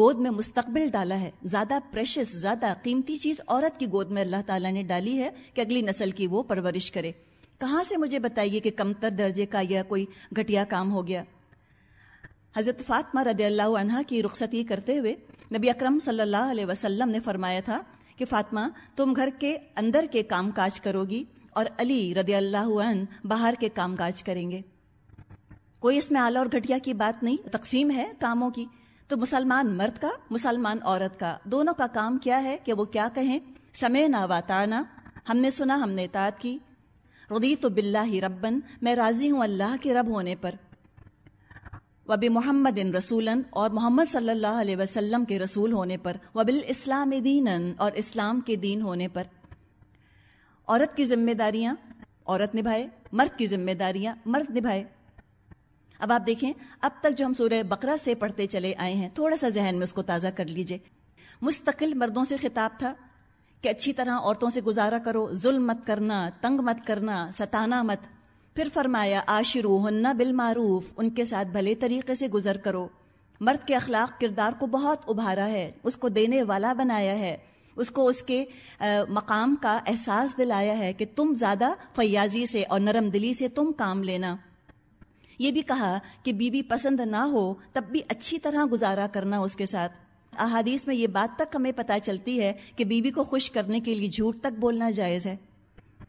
گود میں مستقبل ڈالا ہے۔ زیادہ پریشس زیادہ قیمتی چیز عورت کی گود میں اللہ تعالیٰ نے ڈالی ہے کہ اگلی نسل کی وہ پرورش کرے۔ کہاں سے مجھے بتائیے کہ کمتر درجے کا یا کوئی گھٹیا کام ہو گیا؟ حضرت فاطمہ رضی اللہ عنہ کی رخصتی کرتے ہوئے نبی اکرم صلی اللہ علیہ وسلم نے فرمایا تھا کہ فاطمہ، تم گھر کے اندر کے کام کاج کرو گی اور علی رضی اللہ عنہ باہر کے کام کاج کریں گے۔ کوئی اس میں اعلیٰ اور گھٹیا کی بات نہیں، تقسیم ہے کاموں کی۔ تو مسلمان مرد کا، مسلمان عورت کا، دونوں کا کام کیا ہے کہ وہ کیا کہیں؟ سمے نہ واتانا، ہم نے سنا، ہم نے اطاعت کی۔ ردی تو بلّہ ہی ربن، میں راضی ہوں اللہ کے رب ہونے پر۔ وب محمد ان رسول اور محمد صلی اللہ علیہ وسلم کے رسول ہونے پر۔ وبل اسلام دین اور اسلام کے دین ہونے پر۔ عورت کی ذمہ داریاں، عورت نبھائے، مرد کی ذمہ داریاں، مرد نبھائے۔ اب آپ دیکھیں، اب تک جو ہم سورہ بقرہ سے پڑھتے چلے آئے ہیں، تھوڑا سا ذہن میں اس کو تازہ کر لیجیے۔ مستقل مردوں سے خطاب تھا کہ اچھی طرح عورتوں سے گزارا کرو، ظلم مت کرنا، تنگ مت کرنا، ستانا مت۔ پھر فرمایا آشرو ہننا بالمعروف، ان کے ساتھ بھلے طریقے سے گزر کرو۔ مرد کے اخلاق کردار کو بہت ابھارا ہے، اس کو دینے والا بنایا ہے۔ اس کو اس کے مقام کا احساس دلایا ہے کہ تم زیادہ فیاضی سے اور نرم دلی سے تم کام لینا۔ یہ بھی کہا کہ بیوی پسند نہ ہو تب بھی اچھی طرح گزارا کرنا اس کے ساتھ۔ احادیث میں یہ بات تک ہمیں پتہ چلتی ہے کہ بیوی کو خوش کرنے کے لیے جھوٹ تک بولنا جائز ہے۔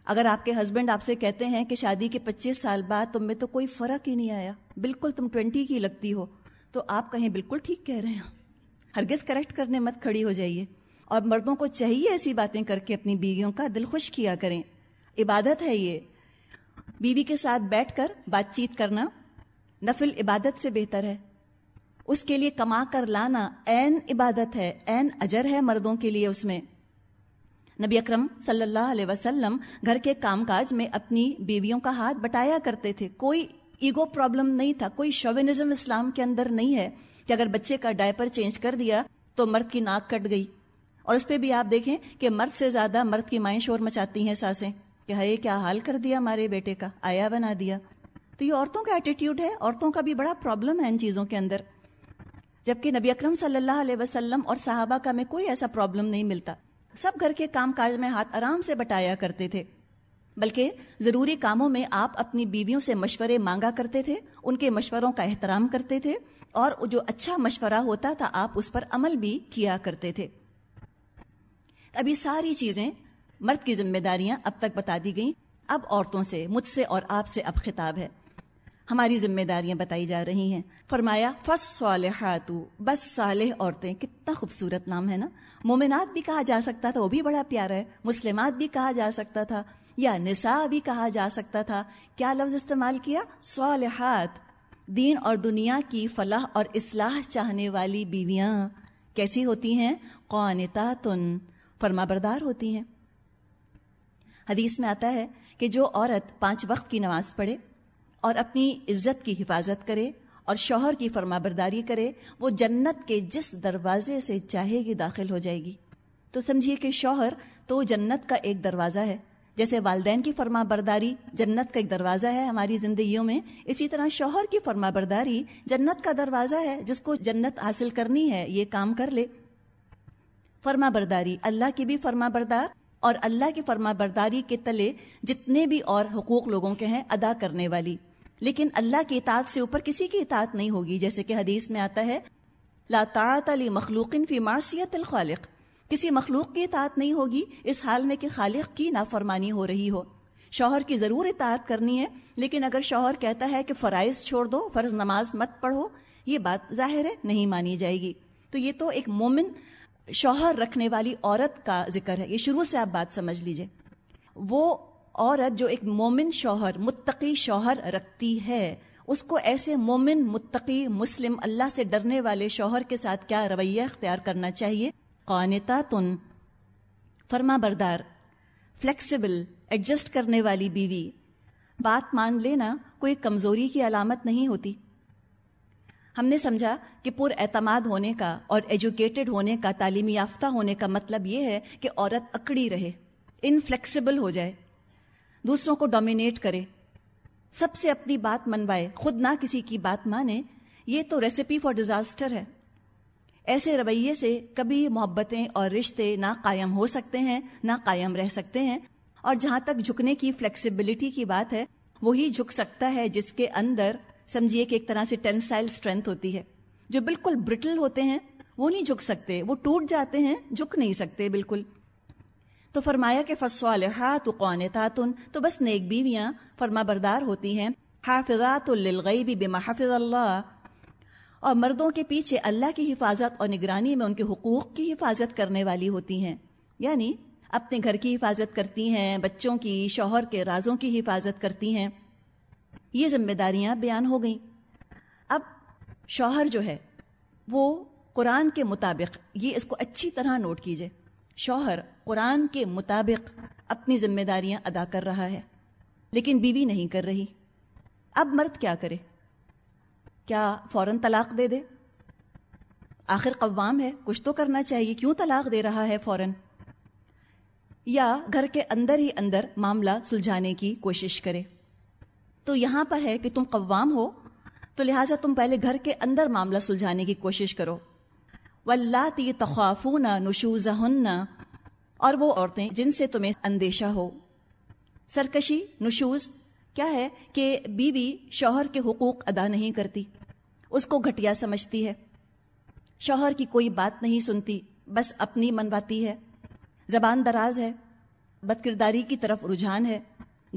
اگر آپ کے ہسبینڈ آپ سے کہتے ہیں کہ شادی کے پچیس سال بعد تم میں تو کوئی فرق ہی نہیں آیا، بالکل تم ٹوینٹی کی لگتی ہو، تو آپ کہیں بالکل ٹھیک کہہ رہے ہیں۔ ہرگز کریکٹ کرنے مت کھڑی ہو جائیے۔ اور مردوں کو چاہیے ایسی باتیں کر کے اپنی بیویوں کا دل خوش کیا کریں۔ عبادت ہے یہ۔ بیوی کے ساتھ بیٹھ کر بات چیت کرنا نفل عبادت سے بہتر ہے۔ اس کے لیے کما کر لانا این عبادت ہے این اجر ہے مردوں کے لیے اس میں۔ نبی اکرم صلی اللہ علیہ وسلم گھر کے کام کاج میں اپنی بیویوں کا ہاتھ بٹایا کرتے تھے۔ کوئی ایگو پرابلم نہیں تھا، کوئی شوونزم اسلام کے اندر نہیں ہے کہ اگر بچے کا ڈائپر چینج کر دیا تو مرد کی ناک کٹ گئی۔ اور اس پہ بھی آپ دیکھیں کہ مرد سے زیادہ مرد کی مائیں شور مچاتی ہیں ساسیں کہ ہے کیا حال کر دیا ہمارے بیٹے کا، آیا بنا دیا۔ تو یہ عورتوں کا ایٹیٹیوڈ ہے، عورتوں کا بھی بڑا پرابلم ہے ان چیزوں کے اندر۔ جبکہ نبی اکرم صلی اللہ علیہ وسلم اور صحابہ کا میں کوئی ایسا پرابلم نہیں ملتا۔ سب گھر کے کام کاج میں ہاتھ آرام سے بٹایا کرتے تھے۔ بلکہ ضروری کاموں میں آپ اپنی بیویوں سے مشورے مانگا کرتے تھے، ان کے مشوروں کا احترام کرتے تھے اور جو اچھا مشورہ ہوتا تھا، آپ اس پر عمل بھی کیا کرتے تھے۔ ابھی ساری چیزیں مرد کی ذمہ داریاں اب تک بتا دی گئیں۔ اب عورتوں سے، مجھ سے اور آپ سے اب خطاب ہے۔ ہماری ذمہ داریاں بتائی جا رہی ہیں۔ فرمایا فس صالحات بس صالح عورتیں، کتنا خوبصورت نام ہے نا۔ مومنات بھی کہا جا سکتا تھا، وہ بھی بڑا پیارا ہے۔ مسلمات بھی کہا جا سکتا تھا، یا نساء بھی کہا جا سکتا تھا۔ کیا لفظ استعمال کیا؟ صالحات، دین اور دنیا کی فلاح اور اصلاح چاہنے والی بیویاں۔ کیسی ہوتی ہیں؟ قوانتاتن فرما بردار ہوتی ہیں۔ حدیث میں آتا ہے کہ جو عورت پانچ وقت کی نماز پڑھے اور اپنی عزت کی حفاظت کرے اور شوہر کی فرما برداری کرے، وہ جنت کے جس دروازے سے چاہے گی داخل ہو جائے گی۔ تو سمجھیے کہ شوہر تو جنت کا ایک دروازہ ہے۔ جیسے والدین کی فرما برداری جنت کا ایک دروازہ ہے ہماری زندگیوں میں، اسی طرح شوہر کی فرما برداری جنت کا دروازہ ہے، جس کو جنت حاصل کرنی ہے، یہ کام کر لے۔ فرما برداری اللہ کی بھی فرما بردار اور اللہ کی فرما برداری کے تلے جتنے بھی اور حقوق لوگوں کے ہیں ادا کرنے والی۔ لیکن اللہ کی اطاعت سے اوپر کسی کی اطاعت نہیں ہوگی، جیسے کہ حدیث میں آتا ہے، لا طاعت علی مخلوق فی معصیت الخالق۔ کسی مخلوق کی اطاعت نہیں ہوگی اس حال میں کہ خالق کی نافرمانی ہو رہی ہو۔ شوہر کی ضرور اطاعت کرنی ہے، لیکن اگر شوہر کہتا ہے کہ فرائض چھوڑ دو، فرض نماز مت پڑھو، یہ بات ظاہر ہے، نہیں مانی جائے گی۔ تو یہ تو ایک مومن شوہر رکھنے والی عورت کا ذکر ہے۔ یہ شروع سے آپ بات سمجھ لیجیے۔ وہ عورت جو ایک مومن شوہر، متقی شوہر رکھتی ہے، اس کو ایسے مومن، متقی، مسلم، اللہ سے ڈرنے والے شوہر کے ساتھ کیا رویہ اختیار کرنا چاہیے؟ قانتا تن فرما بردار فلیکسیبل ایڈجسٹ کرنے والی بیوی۔ بات مان لینا، کوئی کمزوری کی علامت نہیں ہوتی۔ ہم نے سمجھا کہ پر اعتماد ہونے کا اور ایجوکیٹڈ ہونے کا تعلیمی یافتہ ہونے کا مطلب یہ ہے کہ عورت اکڑی رہے انفلیکسیبل ہو جائے۔ دوسروں کو ڈومینیٹ کرے۔ سب سے اپنی بات منوائے، خود نہ کسی کی بات مانے، یہ تو ریسیپی فار ڈیزاسٹر ہے۔ ایسے رویے سے کبھی محبتیں اور رشتے نہ قائم ہو سکتے ہیں، نہ قائم رہ سکتے ہیں۔ اور جہاں تک جھکنے کی فلیکسیبلٹی کی بات ہے، وہی جھک سکتا ہے جس کے اندر، سمجھیے کہ ایک طرح سے ٹینسائل اسٹرینتھ ہوتی ہے۔ جو بالکل برٹل ہوتے ہیں، وہ نہیں جھک سکتے، وہ ٹوٹ جاتے ہیں، جھک نہیں سکتے، بالکل۔ تو فرمایا کہ فسوال ہاتھ تو بس نیک بیویاں فرما بردار ہوتی ہیں۔ حافظات للغیب بما حفظ اللہ۔ اور مردوں کے پیچھے اللہ کی حفاظت اور نگرانی میں ان کے حقوق کی حفاظت کرنے والی ہوتی ہیں۔ یعنی اپنے گھر کی حفاظت کرتی ہیں، بچوں کی، شوہر کے رازوں کی حفاظت کرتی ہیں۔ یہ ذمہ داریاں بیان ہو گئیں۔ اب شوہر جو ہے، وہ قرآن کے مطابق یہ اس کو اچھی طرح نوٹ کیجیے۔ شوہر قرآن کے مطابق اپنی ذمہ داریاں ادا کر رہا ہے، لیکن بیوی نہیں کر رہی۔ اب مرد کیا کرے؟ کیا فوراً طلاق دے دے؟ آخر قوام ہے، کچھ تو کرنا چاہیے۔ کیوں طلاق دے رہا ہے فوراً؟ یا گھر کے اندر ہی اندر معاملہ سلجھانے کی کوشش کرے۔ تو یہاں پر ہے کہ تم قوام ہو، تو لہٰذا تم پہلے گھر کے اندر معاملہ سلجھانے کی کوشش کرو۔ ولاتی تخوافون نشوز اور وہ عورتیں جن سے تمہیں اندیشہ ہو۔ سرکشی، نشوز کیا ہے کہ بیوی شوہر کے حقوق ادا نہیں کرتی، اس کو گھٹیا سمجھتی ہے۔ شوہر کی کوئی بات نہیں سنتی، بس اپنی منواتی ہے۔ زبان دراز ہے بد کرداری کی طرف رجحان ہے۔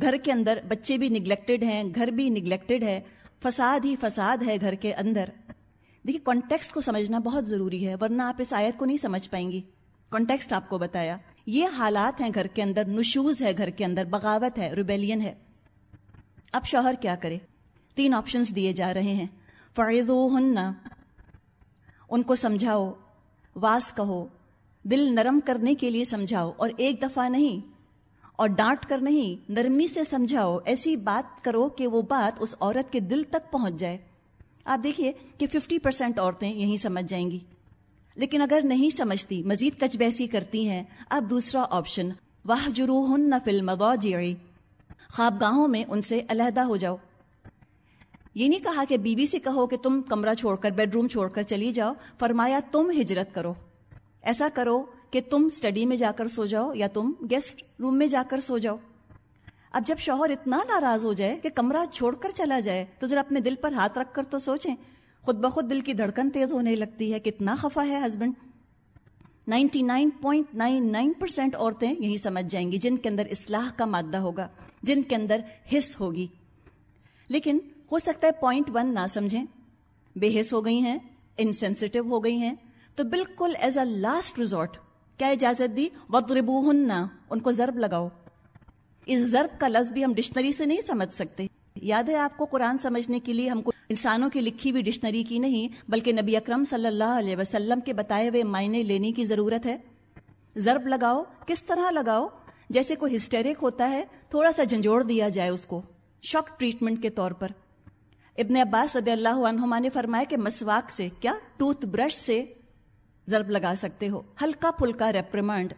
گھر کے اندر بچے بھی نگلیکٹڈ ہیں، گھر بھی نگلیکٹڈ ہے۔ فساد ہی فساد ہے گھر کے اندر۔ دیکھیے کانٹیکسٹ کو سمجھنا بہت ضروری ہے، ورنہ آپ اس آیت کو نہیں سمجھ پائیں گی۔ کانٹیکسٹ آپ کو بتایا۔ یہ حالات ہیں گھر کے اندر، نشوز ہے گھر کے اندر، بغاوت ہے ریبیلین ہے۔ اب شوہر کیا کرے؟ تین آپشنس دیے جا رہے ہیں۔ فائد ان کو سمجھاؤ۔ واس کہو۔ دل نرم کرنے کے لیے سمجھاؤ، اور ایک دفعہ نہیں۔ اور ڈانٹ کر نہیں، نرمی سے سمجھاؤ۔ ایسی بات کرو کہ وہ بات اس عورت کے دل تک پہنچ جائے۔ آپ دیکھیے کہ ففٹی پرسینٹ عورتیں یہیں سمجھ جائیں گی۔ لیکن اگر نہیں سمجھتی، مزید کچ بحثی کرتی ہیں، اب دوسرا آپشن واہ جرو ہن نہ فلم خواب گاہوں میں ان سے علیحدہ ہو جاؤ۔ یہ نہیں کہا کہ بیوی بی سے کہو کہ تم کمرہ چھوڑ کر، بیڈ روم چھوڑ کر چلی جاؤ، فرمایا تم ہجرت کرو۔ ایسا کرو کہ تم اسٹڈی میں جا کر سو جاؤ یا تم گیسٹ روم میں جا کر سو جاؤ۔ اب جب شوہر اتنا ناراض ہو جائے کہ کمرہ چھوڑ کر چلا جائے، تو ذرا اپنے دل پر ہاتھ رکھ کر تو سوچیں۔ خود بخود دل کی دھڑکن تیز ہونے لگتی ہے، کتنا خفا ہے husband ninety nine point nine nine percent عورتیں یہی سمجھ جائیں گی، جن کے اندر اصلاح کا مادہ ہوگا، جن کے اندر حص ہوگی۔ لیکن ہو سکتا ہے پوائنٹ ون نہ سمجھیں۔ بے حص ہو گئی ہیں انسینسٹیو ہو گئی ہیں۔ تو بالکل ایز اے لاسٹ ریزورٹ کیا اجازت دی؟ وطربو ان کو ضرب لگاؤ۔ اس ضرب کا لفظ بھی ہم ڈکشنری سے نہیں سمجھ سکتے۔ یاد ہے آپ کو قرآن سمجھنے کے لیے ہم کو انسانوں کی لکھی ہوئی ڈکشنری کی نہیں، بلکہ نبی اکرم صلی اللہ علیہ وسلم کے بتائے ہوئے معنی لینے کی ضرورت ہے۔ ضرب لگاؤ، کس طرح لگاؤ؟ جیسے کوئی ہسٹیرک ہوتا ہے، تھوڑا سا جھنجھوڑ دیا جائے اس کو۔ شاک ٹریٹمنٹ کے طور پر۔ ابن عباس رضی اللہ عنہما نے فرمایا کہ مسواک سے، کیا؟ ٹوتھ برش سے ضرب لگا سکتے ہو۔ ہلکا پھلکا ریپریمانڈ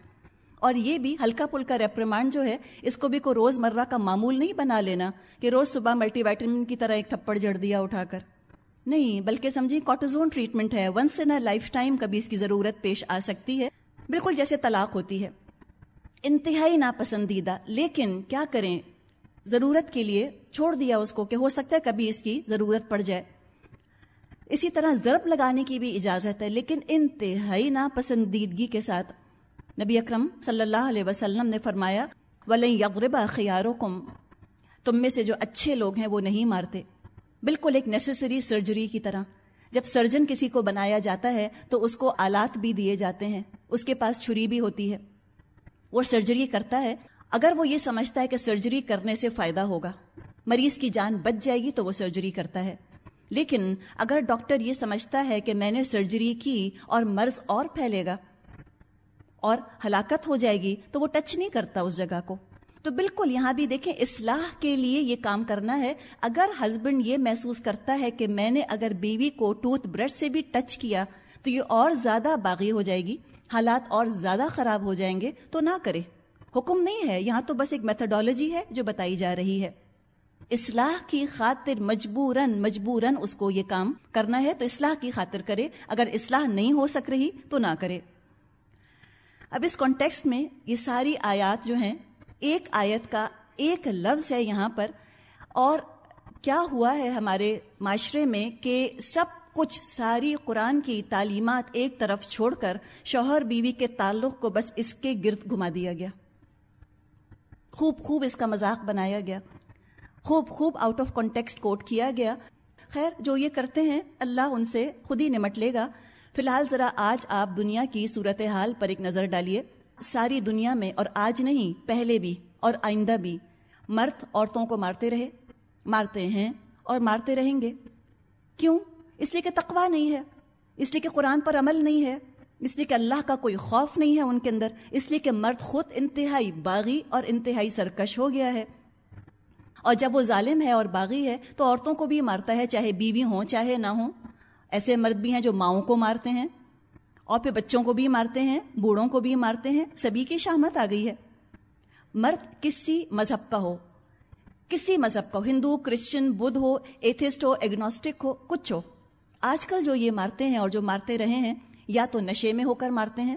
اور یہ بھی ہلکا پھلکا ریپریمانڈ جو ہے، اس کو بھی کوئی روز مرہ کا معمول نہیں بنا لینا کہ روز صبح ملٹی وائٹمن کی طرح ایک تھپڑ جڑ دیا اٹھا کر۔ نہیں، بلکہ سمجھیں کاٹوزون ٹریٹمنٹ ہے۔ ونس ان لائف ٹائم کبھی اس کی ضرورت پیش آ سکتی ہے۔ بالکل جیسے طلاق ہوتی ہے۔ انتہائی ناپسندیدہ۔ لیکن کیا کریں؟ ضرورت کے لیے چھوڑ دیا اس کو کہ ہو سکتا ہے کبھی اس کی ضرورت پڑ جائے۔ اسی طرح ضرب لگانے کی بھی اجازت ہے، لیکن انتہائی ناپسندیدگی کے ساتھ نبی اکرم صلی اللہ علیہ وسلم نے فرمایا ولیں یغربا خیاروں تم میں سے جو اچھے لوگ ہیں وہ نہیں مارتے۔ بالکل ایک نیسسری سرجری کی طرح۔ جب سرجن کسی کو بنایا جاتا ہے، تو اس کو آلات بھی دیے جاتے ہیں۔ اس کے پاس چھری بھی ہوتی ہے۔ وہ سرجری کرتا ہے۔ اگر وہ یہ سمجھتا ہے کہ سرجری کرنے سے فائدہ ہوگا، مریض کی جان بچ جائے گی تو وہ سرجری کرتا ہے۔ لیکن اگر ڈاکٹر یہ سمجھتا ہے کہ میں نے سرجری کی اور مرض اور پھیلے گا اور ہلاکت ہو جائے گی، تو وہ ٹچ نہیں کرتا اس جگہ کو۔ تو بالکل یہاں بھی دیکھیں، اصلاح کے لیے یہ کام کرنا ہے۔ اگر ہسبینڈ یہ محسوس کرتا ہے کہ میں نے اگر بیوی کو ٹوتھ برش سے بھی ٹچ کیا، تو یہ اور زیادہ باغی ہو جائے گی، حالات اور زیادہ خراب ہو جائیں گے، تو نہ کرے۔ حکم نہیں ہے، یہاں تو بس ایک میتھڈالوجی ہے جو بتائی جا رہی ہے۔ اصلاح کی خاطر مجبوراً مجبوراً اس کو یہ کام کرنا ہے، تو اصلاح کی خاطر کرے۔ اگر اصلاح نہیں ہو سک رہی، تو نہ کرے۔ اب اس کانٹیکسٹ میں یہ ساری آیات جو ہیں، ایک آیت کا ایک لفظ ہے یہاں پر، اور کیا ہوا ہے ہمارے معاشرے میں کہ سب کچھ ساری قرآن کی تعلیمات ایک طرف چھوڑ کر شوہر بیوی کے تعلق کو بس اس کے گرد گھما دیا گیا۔ خوب خوب اس کا مذاق بنایا گیا۔ خوب خوب آؤٹ آف کانٹیکسٹ کوٹ کیا گیا۔ خیر، جو یہ کرتے ہیں، اللہ ان سے خود ہی نمٹ لے گا۔ فی الحال ذرا آج آپ دنیا کی صورت حال پر ایک نظر ڈالیے۔ ساری دنیا میں اور آج نہیں، پہلے بھی اور آئندہ بھی مرد عورتوں کو مارتے رہے، مارتے ہیں اور مارتے رہیں گے۔ کیوں؟ اس لیے کہ تقوا نہیں ہے، اس لیے کہ قرآن پر عمل نہیں ہے، اس لیے کہ اللہ کا کوئی خوف نہیں ہے ان کے اندر، اس لیے کہ مرد خود انتہائی باغی اور انتہائی سرکش ہو گیا ہے۔ اور جب وہ ظالم ہے اور باغی ہے تو عورتوں کو بھی مارتا ہے، چاہے بیوی ہوں، چاہے نہ ہوں۔ ایسے مرد بھی ہیں جو ماؤں کو مارتے ہیں اور پھر بچوں کو بھی مارتے ہیں، بوڑھوں کو بھی مارتے ہیں، سبھی کی شامت آ گئی ہے۔ مرد کسی مذہب کا ہو، کسی مذہب کا ہو، ہندو، کرسچن، بدھ ہو، ایتھسٹ ہو ایگنوسٹک ہو، کچھ ہو۔ آج کل جو یہ مارتے ہیں اور جو مارتے رہے ہیں، یا تو نشے میں ہو کر مارتے ہیں،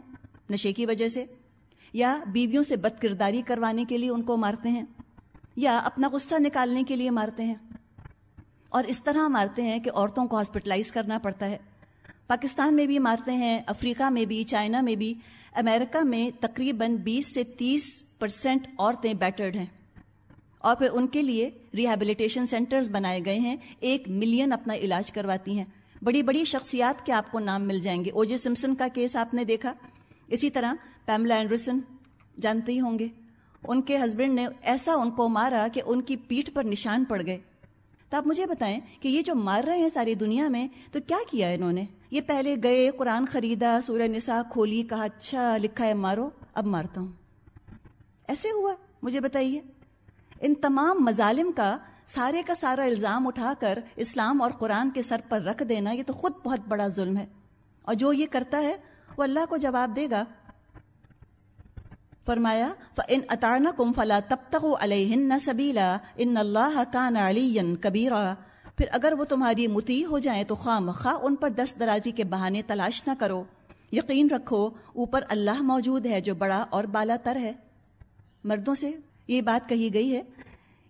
نشے کی وجہ سے، یا بیویوں سے بد کرداری کروانے کے لیے ان کو مارتے ہیں، یا اپنا غصہ نکالنے کے لیے مارتے ہیں۔ اور اس طرح مارتے ہیں کہ عورتوں کو ہاسپٹلائز کرنا پڑتا ہے۔ پاکستان میں بھی مارتے ہیں، افریقہ میں بھی، چائنا میں بھی۔ امریکہ میں تقریباً بیس سے تیس پرسینٹ عورتیں بیٹرڈ ہیں۔ اور پھر ان کے لیے ریہیبلیٹیشن سینٹرز بنائے گئے ہیں۔ ایک ملین اپنا علاج کرواتی ہیں۔ بڑی بڑی شخصیات کے آپ کو نام مل جائیں گے۔ او جے سمسن کا کیس آپ نے دیکھا۔ اسی طرح پیملا اینڈرسن جانتے ہی ہوں گے۔ ان کے ہسبینڈ نے ایسا ان کو مارا کہ ان کی پیٹھ پر نشان پڑ گئے۔ تو آپ مجھے بتائیں کہ یہ جو مار رہے ہیں ساری دنیا میں، تو کیا کیا ہے انہوں نے؟ یہ پہلے گئے، قرآن خریدا، سورہ نساء کھولی، کہا اچھا لکھا ہے، مارو، اب مارتا ہوں۔ ایسے ہوا؟ مجھے بتائیے۔ ان تمام مظالم کا سارے کا سارا الزام اٹھا کر اسلام اور قرآن کے سر پر رکھ دینا، یہ تو خود بہت بڑا ظلم ہے۔ اور جو یہ کرتا ہے، وہ اللہ کو جواب دے گا۔ فرمایا ان اطارنا کم فلا تب تک علیہ سبیلا ان اللہ کان علی کبیرا پھر اگر وہ تمہاری متی ہو جائیں تو خواہ مخواہ ان پر دست درازی کے بہانے تلاش نہ کرو۔ یقین رکھو، اوپر اللہ موجود ہے جو بڑا اور بالا تر ہے۔ مردوں سے یہ بات کہی گئی ہے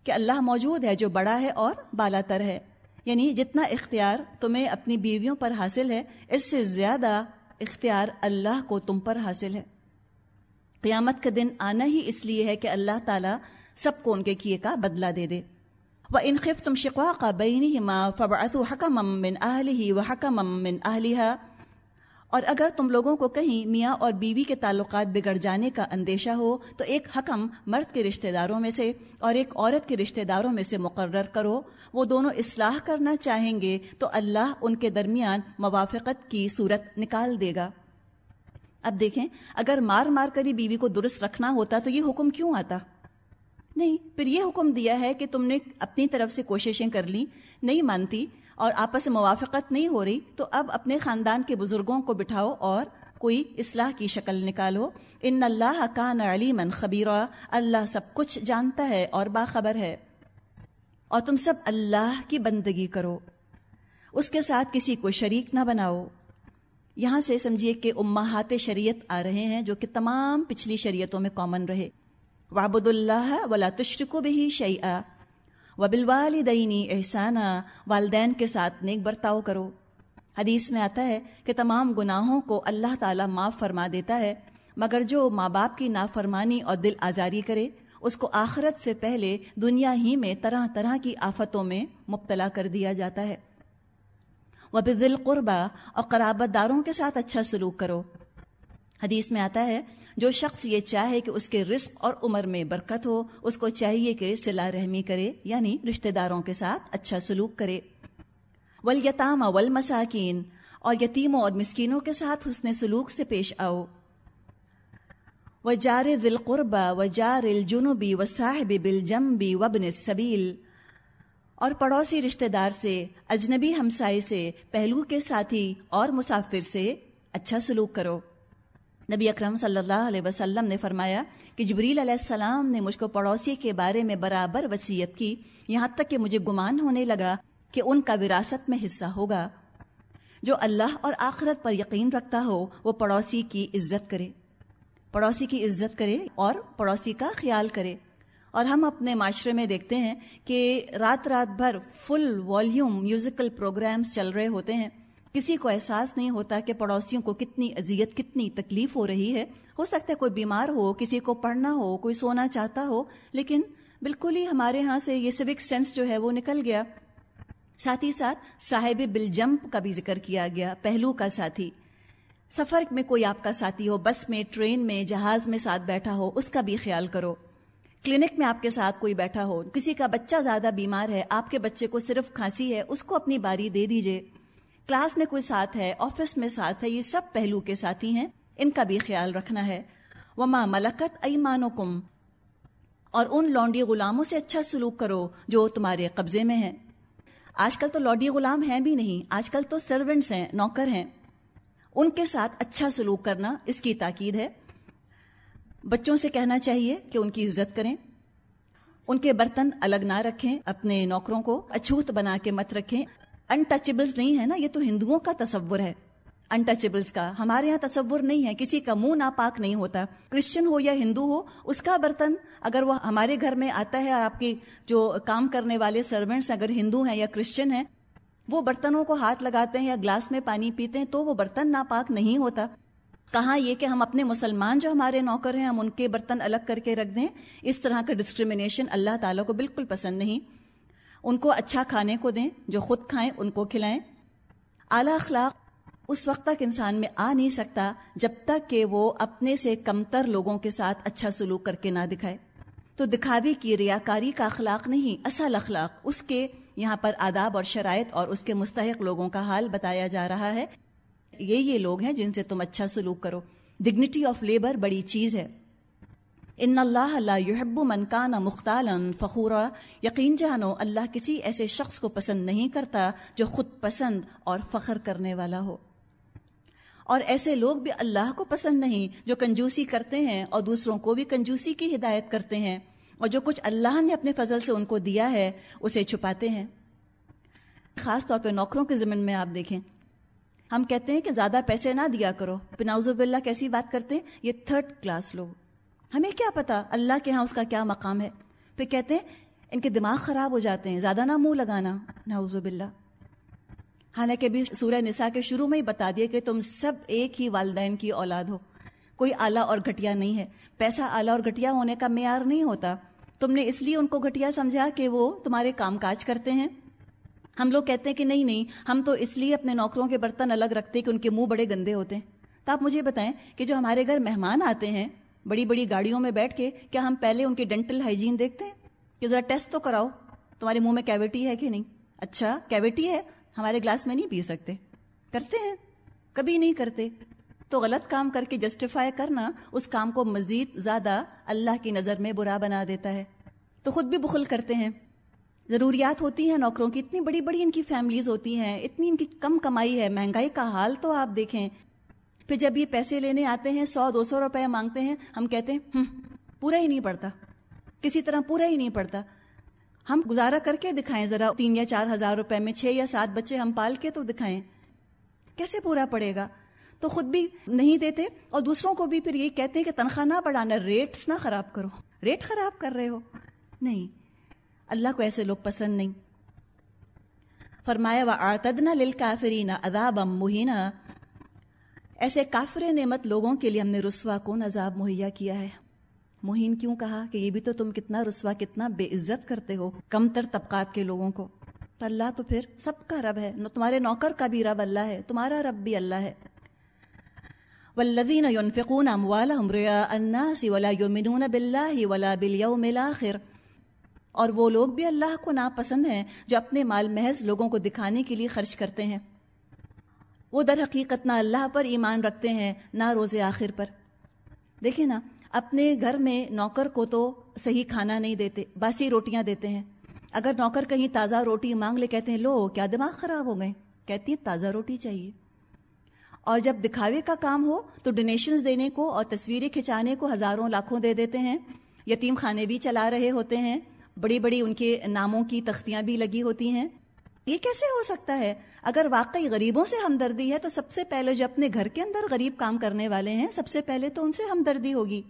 کہ اللہ موجود ہے جو بڑا ہے اور بالا تر ہے۔ یعنی جتنا اختیار تمہیں اپنی بیویوں پر حاصل ہے، اس سے زیادہ اختیار اللہ کو تم پر حاصل ہے۔ قیامت کا دن آنا ہی اس لیے ہے کہ اللہ تعالیٰ سب کو ان کے کیے کا بدلہ دے دے۔ وہ انخف تم شکوا کا بینی ماں فبعت حکم امن اہل ہی و حکم اہلیہ اور اگر تم لوگوں کو کہیں میاں اور بیوی کے تعلقات بگڑ جانے کا اندیشہ ہو، تو ایک حکم مرد کے رشتہ داروں میں سے اور ایک عورت کے رشتہ داروں میں سے مقرر کرو۔ وہ دونوں اصلاح کرنا چاہیں گے، تو اللہ ان کے درمیان موافقت کی صورت نکال دے گا۔ اب دیکھیں، اگر مار مار کر ہی بیوی کو درست رکھنا ہوتا تو یہ حکم کیوں آتا؟ نہیں، پھر یہ حکم دیا ہے کہ تم نے اپنی طرف سے کوششیں کر لی نہیں مانتی اور آپس میں موافقت نہیں ہو رہی تو اب اپنے خاندان کے بزرگوں کو بٹھاؤ اور کوئی اصلاح کی شکل نکالو۔ ان اللہ کان من خبیرہ اللہ سب کچھ جانتا ہے اور باخبر ہے۔ اور تم سب اللہ کی بندگی کرو۔ اس کے ساتھ کسی کو شریک نہ بناؤ۔ یہاں سے سمجھیے کہ امہات شریعت آ رہے ہیں جو کہ تمام پچھلی شریعتوں میں کامن رہے۔ وابد اللہ ولا تشرکو بھی شعیٰ و بلوالدینی احسانہ والدین کے ساتھ نیک برتاؤ کرو۔ حدیث میں آتا ہے کہ تمام گناہوں کو اللہ تعالیٰ معاف فرما دیتا ہے، مگر جو ماں باپ کی نافرمانی اور دل آزاری کرے، اس کو آخرت سے پہلے دنیا ہی میں طرح طرح کی آفتوں میں مبتلا کر دیا جاتا ہے۔ وہ دل قربا، اور قرابت داروں کے ساتھ اچھا سلوک کرو۔ حدیث میں آتا ہے، جو شخص یہ چاہے کہ اس کے رزق اور عمر میں برکت ہو، اس کو چاہیے کہ صلا رحمی کرے یعنی رشتہ داروں کے ساتھ اچھا سلوک کرے۔ ولیتام اول مساکین اور یتیموں اور مسکینوں کے ساتھ حسن سلوک سے پیش آؤ۔ و جار ذل قربا و جار الجنوبی و صاحب بل جمبی وبن صبیل اور پڑوسی رشتہ دار سے، اجنبی ہمسائے سے، پہلو کے ساتھی اور مسافر سے اچھا سلوک کرو۔ نبی اکرم صلی اللہ علیہ وسلم نے فرمایا کہ جبریل علیہ السلام نے مجھ کو پڑوسی کے بارے میں برابر وصیت کی۔ یہاں تک کہ مجھے گمان ہونے لگا کہ ان کا وراثت میں حصہ ہوگا۔ جو اللہ اور آخرت پر یقین رکھتا ہو، وہ پڑوسی کی عزت کرے۔ پڑوسی کی عزت کرے اور پڑوسی کا خیال کرے۔ اور ہم اپنے معاشرے میں دیکھتے ہیں کہ رات رات بھر فل والیوم میوزیکل پروگرامز چل رہے ہوتے ہیں۔ کسی کو احساس نہیں ہوتا کہ پڑوسیوں کو کتنی اذیت، کتنی تکلیف ہو رہی ہے۔ ہو سکتا ہے کوئی بیمار ہو، کسی کو پڑھنا ہو، کوئی سونا چاہتا ہو، لیکن بالکل ہی ہمارے ہاں سے یہ سوک سینس جو ہے وہ نکل گیا۔ ساتھ ہی ساتھ صاحب بل جمپ کا بھی ذکر کیا گیا، پہلو کا ساتھی۔ سفر میں کوئی آپ کا ساتھی ہو، بس میں، ٹرین میں، جہاز میں ساتھ بیٹھا ہو، اس کا بھی خیال کرو۔ کلینک میں آپ کے ساتھ کوئی بیٹھا ہو، کسی کا بچہ زیادہ بیمار ہے، آپ کے بچے کو صرف کھانسی ہے، اس کو اپنی باری دے دیجیے۔ کلاس میں کوئی ساتھ ہے، آفس میں ساتھ ہے، یہ سب پہلو کے ساتھی ہیں، ان کا بھی خیال رکھنا ہے۔ وما ملکت ایمانکم اور ان لونڈی غلاموں سے اچھا سلوک کرو جو تمہارے قبضے میں ہیں۔ آج کل تو لوڈی غلام ہیں بھی نہیں، آج کل تو سرونٹس ہیں، نوکر ہیں۔ ان کے ساتھ اچھا سلوک کرنا اس کی تاکید ہے۔ بچوں سے کہنا چاہیے کہ ان کی عزت کریں۔ ان کے برتن الگ نہ رکھیں، اپنے نوکروں کو اچھوت بنا کے مت رکھیں۔ انٹچیبلز نہیں ہے نا، یہ تو ہندوؤں کا تصور ہے۔ انٹچیبلس کا، ہمارے یہاں تصور نہیں ہے، کسی کا منہ ناپاک نہیں ہوتا۔ کرسچن ہو یا ہندو ہو، اس کا برتن اگر وہ ہمارے گھر میں آتا ہے اور آپ کی جو کام کرنے والے سروینٹس اگر ہندو ہیں یا کرسچن ہیں، وہ برتنوں کو ہاتھ لگاتے ہیں یا گلاس میں پانی پیتے ہیں تو وہ برتن ناپاک نہیں ہوتا۔ کہاں یہ کہ ہم اپنے مسلمان جو ہمارے نوکر ہیں، ہم ان کے برتن الگ کر کے رکھ دیں۔ اس طرح کا ڈسکریمنیشن اللہ تعالیٰ کو بالکل پسند نہیں۔ ان کو اچھا کھانے کو دیں، جو خود کھائیں، ان کو کھلائیں۔ اعلیٰ اخلاق اس وقت تک انسان میں آ نہیں سکتا جب تک کہ وہ اپنے سے کمتر لوگوں کے ساتھ اچھا سلوک کر کے نہ دکھائے۔ تو دکھاوی کی ریاکاری کا اخلاق نہیں، اصل اخلاق۔ اس کے یہاں پر آداب اور شرائط اور اس کے مستحق لوگوں کا حال بتایا جا رہا ہے۔ یہ یہ لوگ ہیں جن سے تم اچھا سلوک کرو۔ ڈگنیٹی آف لیبر بڑی چیز ہے۔ ان اللہ اللہ یحب منکان مختال فخورا۔ یقین جانو، اللہ کسی ایسے شخص کو پسند نہیں کرتا جو خود پسند اور فخر کرنے والا ہو۔ اور ایسے لوگ بھی اللہ کو پسند نہیں جو کنجوسی کرتے ہیں اور دوسروں کو بھی کنجوسی کی ہدایت کرتے ہیں۔ اور جو کچھ اللہ نے اپنے فضل سے ان کو دیا ہے، اسے چھپاتے ہیں۔ خاص طور پہ نوکروں کے ضمن میں آپ دیکھیں۔ ہم کہتے ہیں کہ زیادہ پیسے نہ دیا کرو۔ پناؤز اللہ کیسی بات کرتے ہیں؟ یہ تھرڈ کلاس لوگ۔ ہمیں کیا پتا اللہ کے ہاں اس کا کیا مقام ہے۔ پھر کہتے ہیں ان کے دماغ خراب ہو جاتے ہیں، زیادہ نہ منہ لگانا۔ ناؤز باللہ۔ حالانکہ بھی سورہ نساء کے شروع میں ہی بتا دیا کہ تم سب ایک ہی والدین کی اولاد ہو۔ کوئی اعلیٰ اور گھٹیا نہیں ہے۔ پیسہ اعلیٰ اور گھٹیا ہونے کا معیار نہیں ہوتا۔ تم نے اس لیے ان کو گھٹیا سمجھا کہ وہ تمہارے کام کاج کرتے ہیں؟ ہم لوگ کہتے ہیں کہ نہیں نہیں، ہم تو اس لیے اپنے نوکروں کے برتن الگ رکھتے کہ ان کے منہ بڑے گندے ہوتے ہیں۔ تو آپ مجھے بتائیں کہ جو ہمارے گھر مہمان آتے ہیں، بڑی بڑی گاڑیوں میں بیٹھ کے، کیا ہم پہلے ان کی ڈینٹل ہائیجین دیکھتے ہیں؟ کہ ذرا ٹیسٹ تو کراؤ، تمہارے منہ میں کیوٹی ہے کہ نہیں؟ اچھا کیوٹی ہے، ہمارے گلاس میں نہیں پی سکتے۔ کرتے ہیں، کبھی نہیں کرتے۔ تو غلط کام کر کے جسٹیفائی کرنا، اس کام کو مزید زیادہ اللہ کی نظر میں برا بنا دیتا ہے۔ تو خود بھی بخل کرتے ہیں۔ ضروریات ہوتی ہیں نوکروں کی، اتنی بڑی بڑی ان کی فیملیز ہوتی ہیں، اتنی ان کی کم کمائی ہے، مہنگائی کا حال تو آپ دیکھیں۔ پھر جب یہ پیسے لینے آتے ہیں، سو، دو سو روپے مانگتے ہیں، ہم کہتے ہیں پورا ہی نہیں پڑتا، کسی طرح پورا ہی نہیں پڑتا۔ ہم گزارا کر کے دکھائیں، ذرا تین یا چار ہزار روپے میں چھ یا سات بچے ہم پال کے تو دکھائیں۔ کیسے پورا پڑے گا؟ تو خود بھی نہیں دیتے اور دوسروں کو بھی پھر یہی کہتے ہیں کہ تنخواہ نہ بڑھانا، ریٹس نہ خراب کرو۔ ریٹ خراب کر رہے ہو؟ نہیں۔ اللہ کو ایسے لوگ پسند نہیں۔ فرمایا و آتدنا لل کافرین اداب مہینہ ایسے کافر نعمت لوگوں کے لیے ہم نے رسوا کون عذاب مہیا کیا ہے؟ مہین کیوں کہا کہ یہ بھی تو تم کتنا رسوا، کتنا بے عزت کرتے ہو کم تر طبقات کے لوگوں کو۔ تو اللہ تو پھر سب کا رب ہے تمہارے نوکر کا بھی رب اللہ ہے، تمہارا رب بھی اللہ ہے۔ والذین ينفقون اموالهم رئاء الناس ولا يؤمنون بالله ولا باليوم الاخر اور وہ لوگ بھی اللہ کو ناپسند ہیں جو اپنے مال محض لوگوں کو دکھانے کے لیے خرچ کرتے ہیں۔ وہ در حقیقت نہ اللہ پر ایمان رکھتے ہیں، نہ روز آخر پر۔ دیکھیں نا، اپنے گھر میں نوکر کو تو صحیح کھانا نہیں دیتے، باسی روٹیاں دیتے ہیں۔ اگر نوکر کہیں تازہ روٹی مانگ لے، کہتے ہیں، لو، کیا دماغ خراب ہو گئے؟ کہتی ہیں، تازہ روٹی چاہیے۔ اور جب دکھاوے کا کام ہو تو ڈونیشنز دینے کو اور تصویریں کھنچانے کو ہزاروں لاکھوں دے دیتے ہیں۔ یتیم خانے بھی چلا رہے ہوتے ہیں۔ بڑی بڑی ان کے ناموں کی تختیاں بھی لگی ہوتی ہیں۔ یہ کیسے ہو سکتا ہے؟ اگر واقعی غریبوں سے ہمدردی ہے تو سب سے پہلے جو اپنے گھر کے اندر غریب کام کرنے والے ہیں، سب سے پہلے تو ان سے ہمدردی ہوگی۔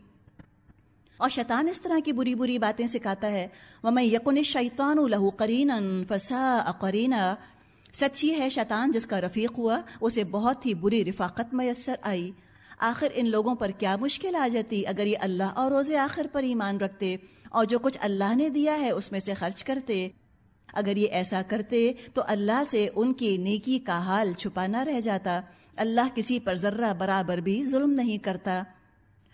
اور شیطان اس طرح کی بری بری باتیں سکھاتا ہے۔ وہ میں یقن شیطان لہو قرین فسا قرینا۔ سچی ہے، شیطان جس کا رفیق ہوا، اسے بہت ہی بری رفاقت میسر آئی۔ آخر ان لوگوں پر کیا مشکل آ جاتی اگر یہ اللہ اور روز آخر پر ایمان رکھتے؟ اور جو کچھ اللہ نے دیا ہے، اس میں سے خرچ کرتے۔ اگر یہ ایسا کرتے تو اللہ سے ان کی نیکی کا حال چھپانا رہ جاتا۔ اللہ کسی پر ذرہ برابر بھی ظلم نہیں کرتا۔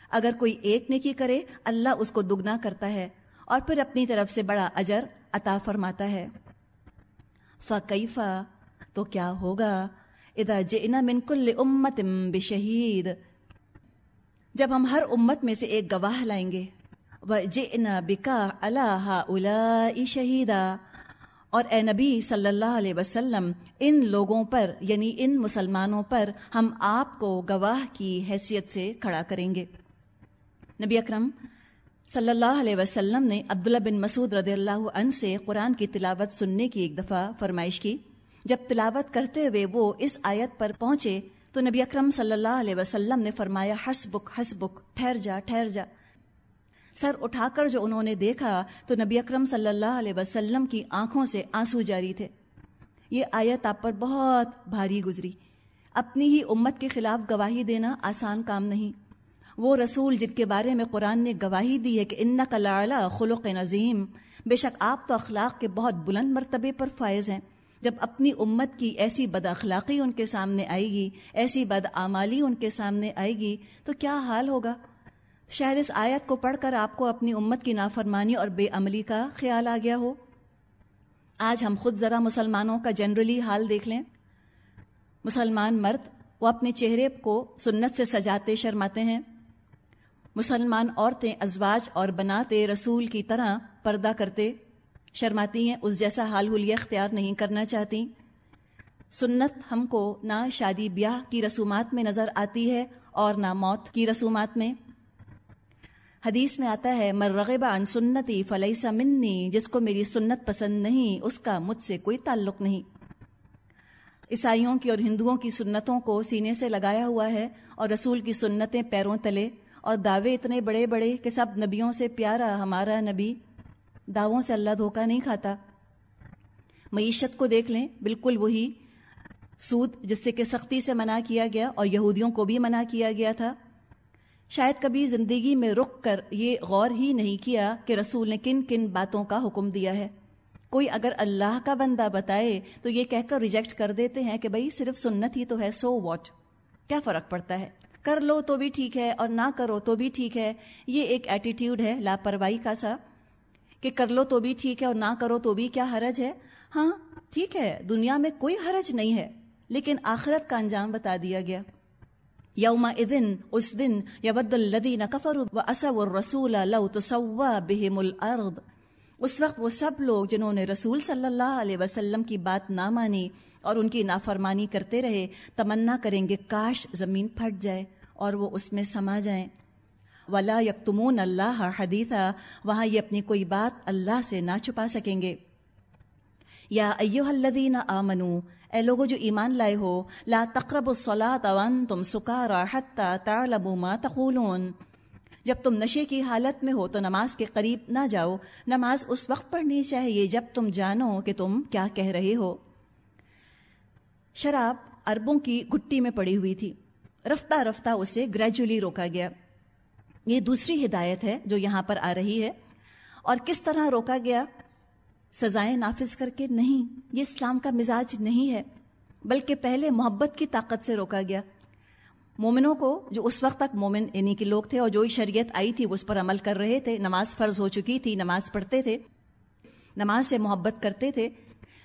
اگر کوئی ایک نیکی کرے، اللہ اس کو دگنا کرتا ہے اور پھر اپنی طرف سے بڑا اجر عطا فرماتا ہے۔ فقیفہ تو کیا ہوگا؟ ادا جئنا من کل امت بشہید جب ہم ہر امت میں سے ایک گواہ لائیں گے وہ جئنا بکا اللہ الا شہیدا اور اے نبی صلی اللہ علیہ وسلم، ان لوگوں پر یعنی ان مسلمانوں پر ہم آپ کو گواہ کی حیثیت سے کھڑا کریں گے۔ نبی اکرم صلی اللہ علیہ وسلم نے عبداللہ بن مسعود رضی اللہ عنہ سے قرآن کی تلاوت سننے کی ایک دفعہ فرمائش کی۔ جب تلاوت کرتے ہوئے وہ اس آیت پر پہنچے تو نبی اکرم صلی اللہ علیہ وسلم نے فرمایا، حسبک حسبک، ٹھہر جا ٹھہر جا۔ سر اٹھا کر جو انہوں نے دیکھا تو نبی اکرم صلی اللہ علیہ وسلم کی آنکھوں سے آنسو جاری تھے۔ یہ آیت آپ پر بہت بھاری گزری۔ اپنی ہی امت کے خلاف گواہی دینا آسان کام نہیں۔ وہ رسول جن کے بارے میں قرآن نے گواہی دی ہے کہ ان کلا خلق نظیم بے شک آپ تو اخلاق کے بہت بلند مرتبے پر فائز ہیں۔ جب اپنی امت کی ایسی بد اخلاقی ان کے سامنے آئے گی، ایسی بد آمالی ان کے سامنے آئے گی، تو کیا حال ہوگا؟ شاید اس آیت کو پڑھ کر آپ کو اپنی امت کی نافرمانی اور بے عملی کا خیال آ گیا ہو۔ آج ہم خود ذرا مسلمانوں کا جنرلی حال دیکھ لیں۔ مسلمان مرد وہ اپنے چہرے کو سنت سے سجاتے شرماتے ہیں۔ مسلمان عورتیں ازواج اور بناتے رسول کی طرح پردہ کرتے شرماتی ہیں، اس جیسا حال حلیہ اختیار نہیں کرنا چاہتی۔ سنت ہم کو نہ شادی بیاہ کی رسومات میں نظر آتی ہے اور نہ موت کی رسومات میں۔ حدیث میں آتا ہے مر رغبہ عن سنتی فلیسا منی، جس کو میری سنت پسند نہیں، اس کا مجھ سے کوئی تعلق نہیں. عیسائیوں کی اور ہندوؤں کی سنتوں کو سینے سے لگایا ہوا ہے اور رسول کی سنتیں پیروں تلے اور دعوے اتنے بڑے بڑے کہ سب نبیوں سے پیارا ہمارا نبی دعووں سے اللہ دھوکہ نہیں کھاتا۔ معیشت کو دیکھ لیں، بالکل وہی سود جس سے کہ سختی سے منع کیا گیا اور یہودیوں کو بھی منع کیا گیا تھا۔ شاید کبھی زندگی میں رک کر یہ غور ہی نہیں کیا کہ رسول نے کن کن باتوں کا حکم دیا ہے۔ کوئی اگر اللہ کا بندہ بتائے تو یہ کہہ کر ریجیکٹ کر دیتے ہیں کہ بھائی صرف سنت ہی تو ہے سو واٹ کیا فرق پڑتا ہے؟ کر لو تو بھی ٹھیک ہے اور نہ کرو تو بھی ٹھیک ہے۔ یہ ایک ایٹیٹیوڈ ہے لاپرواہی کا سا۔ کہ کر لو تو بھی ٹھیک ہے اور نہ کرو تو بھی کیا حرج ہے؟ ہاں ٹھیک ہے، دنیا میں کوئی حرج نہیں ہے، لیکن آخرت کا انجام بتا دیا گیا۔ یوم ادن اس دن یود الدین کفر و اصب الرسول لو تسوا بہم الارض اس وقت وہ سب لوگ جنہوں نے رسول صلی اللہ علیہ وسلم کی بات نہ مانی اور ان کی نافرمانی کرتے رہے، تمنا کریں گے کاش زمین پھٹ جائے اور وہ اس میں سما جائیں۔ ولا یکتمون اللہ حدیثہ وہاں یہ اپنی کوئی بات اللہ سے نہ چھپا سکیں گے۔ یا ایو الذین آمنو، اے لوگو جو ایمان لائے ہو، لا تقرب الصلاة وانتم سکارا حتی تعلموا ما تقولون۔ جب تم نشے کی حالت میں ہو تو نماز کے قریب نہ جاؤ۔ نماز اس وقت پڑھنی چاہیے جب تم جانو کہ تم کیا کہہ رہے ہو۔ شراب اربوں کی گٹی میں پڑی ہوئی تھی۔ رفتہ رفتہ اسے گریجولی روکا گیا۔ یہ دوسری ہدایت ہے جو یہاں پر آ رہی ہے۔ اور کس طرح روکا گیا؟ سزائیں نافذ کر کے نہیں، یہ اسلام کا مزاج نہیں ہے، بلکہ پہلے محبت کی طاقت سے روکا گیا۔ مومنوں کو جو اس وقت تک مومن یعنی کہ لوگ تھے اور جو ہی شریعت آئی تھی، وہ اس پر عمل کر رہے تھے، نماز فرض ہو چکی تھی، نماز پڑھتے تھے، نماز سے محبت کرتے تھے۔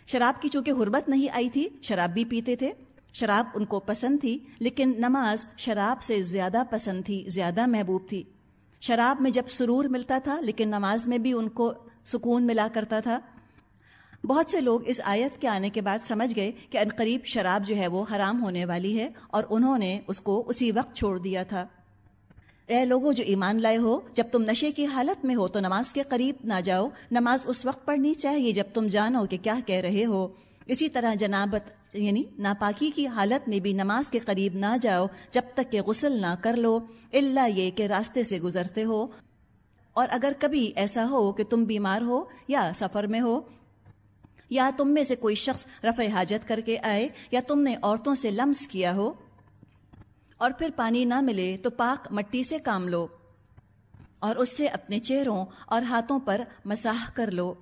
شراب کی چونکہ حربت نہیں آئی تھی، شراب بھی پیتے تھے۔ شراب ان کو پسند تھی، لیکن نماز شراب سے زیادہ پسند تھی، زیادہ محبوب تھی۔ شراب میں جب سرور ملتا تھا، لیکن نماز میں بھی ان کو سکون ملا کرتا تھا۔ بہت سے لوگ اس آیت کے آنے کے بعد سمجھ گئے کہ عنقریب شراب جو ہے وہ حرام ہونے والی ہے اور انہوں نے اس کو اسی وقت چھوڑ دیا تھا۔ اے لوگوں، جو ایمان لائے ہو، جب تم نشے کی حالت میں ہو تو نماز کے قریب نہ جاؤ۔ نماز اس وقت پڑھنی چاہیے جب تم جانو کہ کیا کہہ رہے ہو۔ اسی طرح جنابت یعنی ناپاکی کی حالت میں بھی نماز کے قریب نہ جاؤ جب تک کہ غسل نہ کر لو اللہ یہ کہ راستے سے گزرتے ہو۔ اور اگر کبھی ایسا ہو کہ تم بیمار ہو یا سفر میں ہو یا تم میں سے کوئی شخص رفع حاجت کر کے آئے یا تم نے عورتوں سے لمس کیا ہو اور پھر پانی نہ ملے تو پاک مٹی سے کام لو اور اس سے اپنے چہروں اور ہاتھوں پر مساح کر لو۔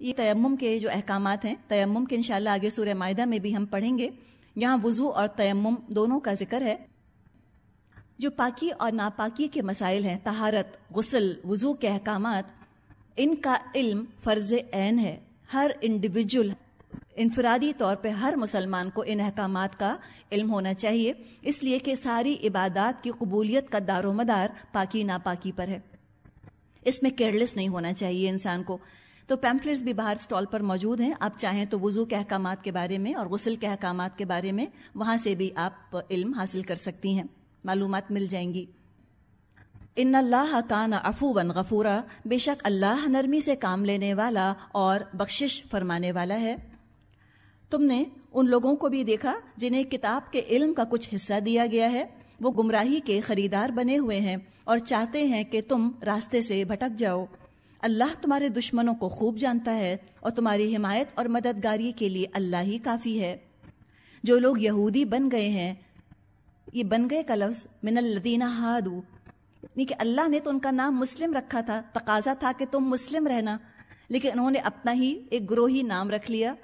یہ تیمم کے جو احکامات ہیں، تیمم کے انشاءاللہ آگے سورہ معاہدہ میں بھی ہم پڑھیں گے۔ یہاں وضو اور تیمم دونوں کا ذکر ہے۔ جو پاکی اور ناپاکی کے مسائل ہیں تہارت غسل، وضو کے احکامات، ان کا علم فرض عین ہے۔ ہر انڈیویجول انفرادی طور پہ ہر مسلمان کو ان احکامات کا علم ہونا چاہیے، اس لیے کہ ساری عبادات کی قبولیت کا دار و مدار پاکی ناپاکی پر ہے۔ اس میں کیئرلیس نہیں ہونا چاہیے انسان کو۔ تو پیمفلٹس بھی باہر اسٹال پر موجود ہیں، آپ چاہیں تو وضو کے احکامات کے بارے میں اور غسل کے احکامات کے بارے میں وہاں سے بھی آپ علم حاصل کر سکتی ہیں، معلومات مل جائیں گی۔ ان اللہ کان افو غفورا، بے شک اللہ نرمی سے کام لینے والا اور بخشش فرمانے والا ہے۔ تم نے ان لوگوں کو بھی دیکھا جنہیں کتاب کے علم کا کچھ حصہ دیا گیا ہے۔ وہ گمراہی کے خریدار بنے ہوئے ہیں اور چاہتے ہیں کہ تم راستے سے بھٹک جاؤ۔ اللہ تمہارے دشمنوں کو خوب جانتا ہے اور تمہاری حمایت اور مددگاری کے لیے اللہ ہی کافی ہے۔ جو لوگ یہودی بن گئے ہیں، یہ بن گئے کا لفظ من الدینہ ہادو یعنی کہ اللہ نے تو ان کا نام مسلم رکھا تھا، تقاضا تھا کہ تم مسلم رہنا۔ لیکن انہوں نے اپنا ہی ایک گروہی نام رکھ لیا۔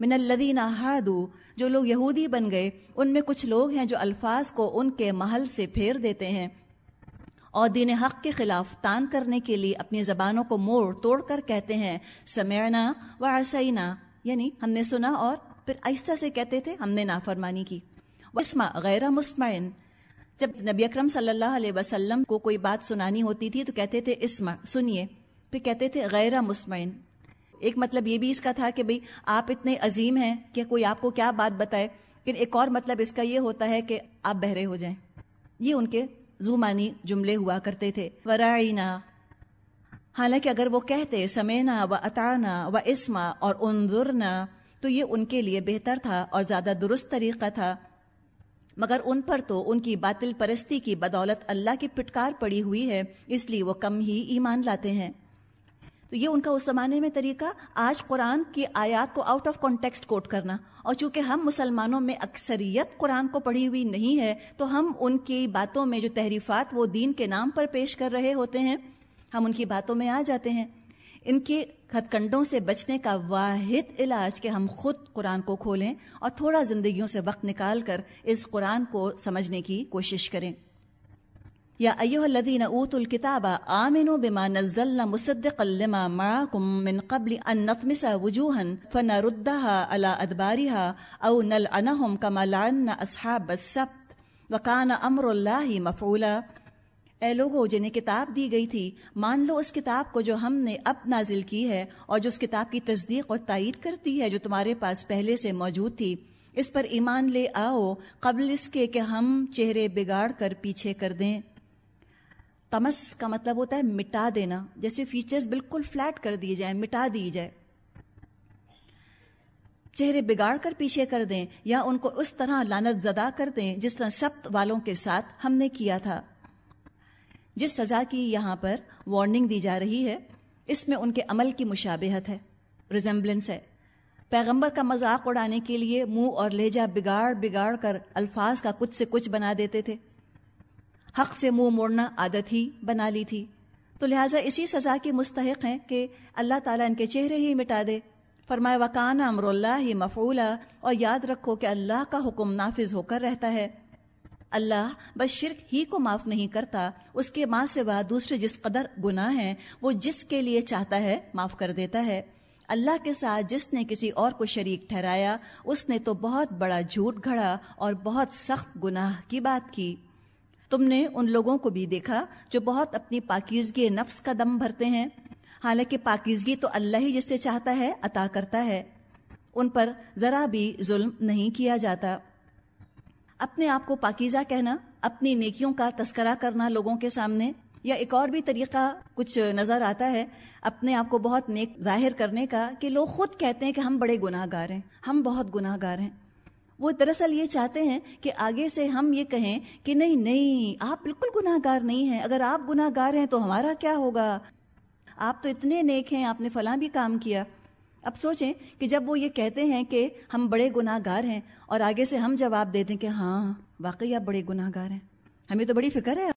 من الدین ہادو جو لوگ یہودی بن گئے، ان میں کچھ لوگ ہیں جو الفاظ کو ان کے محل سے پھیر دیتے ہیں۔ اور دین حق کے خلاف تان کرنے کے لیے اپنی زبانوں کو موڑ توڑ کر کہتے ہیں سمیعنا و عسینا یعنی ہم نے سنا اور پھر آہستہ سے کہتے تھے ہم نے نافرمانی کی۔ وسما غیر مسمعن جب نبی اکرم صلی اللہ علیہ وسلم کو کوئی بات سنانی ہوتی تھی تو کہتے تھے اسما سنیے۔ پھر کہتے تھے، غیر مسمعن ایک مطلب یہ بھی اس کا تھا کہ بھئی آپ اتنے عظیم ہیں کہ کوئی آپ کو کیا بات بتائے۔ لیکن ایک اور مطلب اس کا یہ ہوتا ہے کہ آپ بہرے ہو جائیں۔ یہ ان کے زومانی جملے ہوا کرتے تھے۔ ورائنا حالانکہ اگر وہ کہتے سمینا و اطانا و اسما اور اندرنا تو یہ ان کے لیے بہتر تھا اور زیادہ درست طریقہ تھا۔ مگر ان پر تو ان کی باطل پرستی کی بدولت اللہ کی پٹکار پڑی ہوئی ہے، اس لیے وہ کم ہی ایمان لاتے ہیں۔ تو یہ ان کا اس زمانے میں طریقہ، آج قرآن کی آیات کو آؤٹ آف کانٹیکسٹ کوٹ کرنا۔ اور چونکہ ہم مسلمانوں میں اکثریت قرآن کو پڑھی ہوئی نہیں ہے، تو ہم ان کی باتوں میں جو تحریفات وہ دین کے نام پر پیش کر رہے ہوتے ہیں، ہم ان کی باتوں میں آ جاتے ہیں۔ ان کے ہتھ کنڈوں سے بچنے کا واحد علاج کہ ہم خود قرآن کو کھولیں اور تھوڑا زندگیوں سے وقت نکال کر اس قرآن کو سمجھنے کی کوشش کریں۔ یا ایوہ الذین اوتوا الكتاب آمنوا بما نزلنا مصدقا لما معاكم من قبل ان نطمس وجوها فنردها على ادبارها او نلعنهم كما لعنا اصحاب السبت وكان امر الله مفعولا۔ اے لوگو، جنہیں کتاب دی گئی تھی، مان لو اس کتاب کو جو ہم نے اب نازل کی ہے اور جو اس کتاب کی تصدیق اور تائید کرتی ہے جو تمہارے پاس پہلے سے موجود تھی۔ اس پر ایمان لے آؤ قبل اس کے کہ ہم چہرے بگاڑ کر پیچھے کر دیں۔ تمس کا مطلب ہوتا ہے مٹا دینا، جیسے فیچرز بالکل فلیٹ کر دیے جائیں، مٹا دی جائے۔ چہرے بگاڑ کر پیچھے کر دیں یا ان کو اس طرح لانت زدہ کر دیں جس طرح سخت والوں کے ساتھ ہم نے کیا تھا۔ جس سزا کی یہاں پر وارننگ دی جا رہی ہے، اس میں ان کے عمل کی مشابہت ہے ریزمبلنس ہے۔ پیغمبر کا مذاق اڑانے کے لیے منہ اور لہجہ بگاڑ بگاڑ کر الفاظ کا کچھ سے کچھ بنا دیتے تھے۔ حق سے منہ موڑنا عادت ہی بنا لی تھی۔ تو لہٰذا اسی سزا کی مستحق ہیں کہ اللہ تعالیٰ ان کے چہرے ہی مٹا دے۔ فرمائے وکان امر اللہ ہی مفعولہ اور یاد رکھو کہ اللہ کا حکم نافذ ہو کر رہتا ہے۔ اللہ بس شرک ہی کو معاف نہیں کرتا، اس کے ماں سے بعد دوسرے جس قدر گناہ ہیں، وہ جس کے لیے چاہتا ہے معاف کر دیتا ہے۔ اللہ کے ساتھ جس نے کسی اور کو شریک ٹھہرایا، اس نے تو بہت بڑا جھوٹ گھڑا اور بہت سخت گناہ کی بات کی۔ تم نے ان لوگوں کو بھی دیکھا جو بہت اپنی پاکیزگی نفس کا دم بھرتے ہیں۔ حالانکہ پاکیزگی تو اللہ ہی جس سے چاہتا ہے عطا کرتا ہے۔ ان پر ذرا بھی ظلم نہیں کیا جاتا۔ اپنے آپ کو پاکیزہ کہنا، اپنی نیکیوں کا تذکرہ کرنا لوگوں کے سامنے، یا ایک اور بھی طریقہ کچھ نظر آتا ہے، اپنے آپ کو بہت نیک ظاہر کرنے کا، کہ لوگ خود کہتے ہیں کہ ہم بڑے گناہ گار ہیں، ہم بہت گناہ گار ہیں۔ وہ دراصل یہ چاہتے ہیں کہ آگے سے ہم یہ کہیں کہ نہیں نہیں، آپ بالکل گناہ گار نہیں ہیں۔ اگر آپ گناہ گار ہیں تو ہمارا کیا ہوگا؟ آپ تو اتنے نیک ہیں، آپ نے فلاں بھی کام کیا۔ اب سوچیں کہ جب وہ یہ کہتے ہیں کہ ہم بڑے گناہ گار ہیں اور آگے سے ہم جواب دے دیں کہ ہاں واقعی آپ بڑے گناہ گار ہیں۔ ہمیں تو بڑی فکر ہے۔